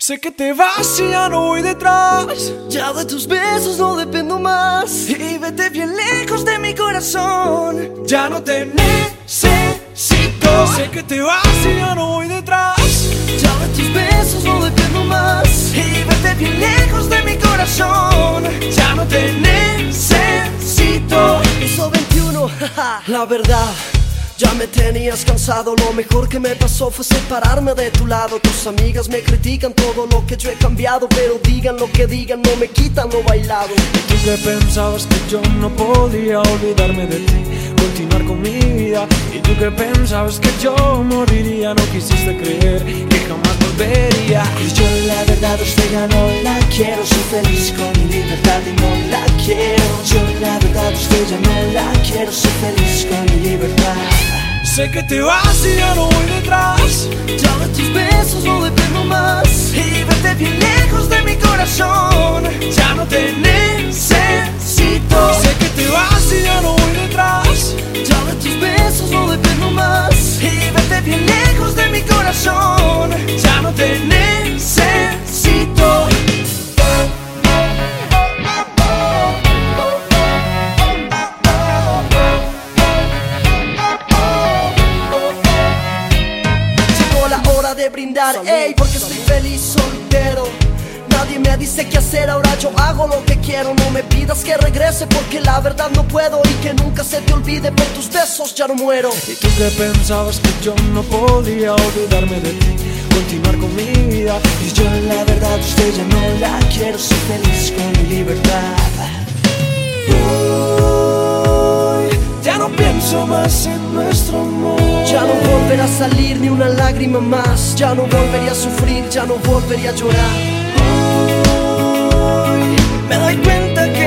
Sé que te vas y ya no voy detrás. Ya de tus besos no dependo más. Y vete bien lejos de mi corazón. Ya no te necesito. Sé que te vas y ya no voy detrás. Ya de tus besos no dependo más. Y vete bien lejos de mi corazón. Ya no te necesito. Piso 21, la verdad. Ya me tenías cansado, lo mejor que me pasó fue separarme de tu lado. Tus amigas me critican todo lo que yo he cambiado, pero digan lo que digan, no me quitan lo bailado. ¿Y tú que pensabas que yo no podía olvidarme de ti, continuar con mi vida? ¿Y tú que pensabas que yo moriría, no quisiste creer que jamás volvería? Y yo la verdad usted ya no la quiero, soy feliz con mi libertad y no la quiero. Yo la verdad usted ya no la quiero, soy feliz con mi libertad. Sé que te vas y ya no voy detrás. Ya de tus besos no dependo más. Y vete bien lejos de mi corazón. Ya no te hora de brindar, ey, porque estoy feliz soltero. Nadie me dice qué hacer, ahora yo hago lo que quiero. No me pidas que regrese porque la verdad no puedo. Y que nunca se te olvide por tus besos, ya no muero. ¿Y tú que pensabas que yo no podía olvidarme de ti? Continuar con mi vida. Y yo la verdad usted ya no la quiero, soy feliz con mi libertad. Hoy ya no pienso más en nuestro amor. Ya no volverá a salir ni una lágrima más. Ya no volvería a sufrir, ya no volvería a llorar. Me doy cuenta que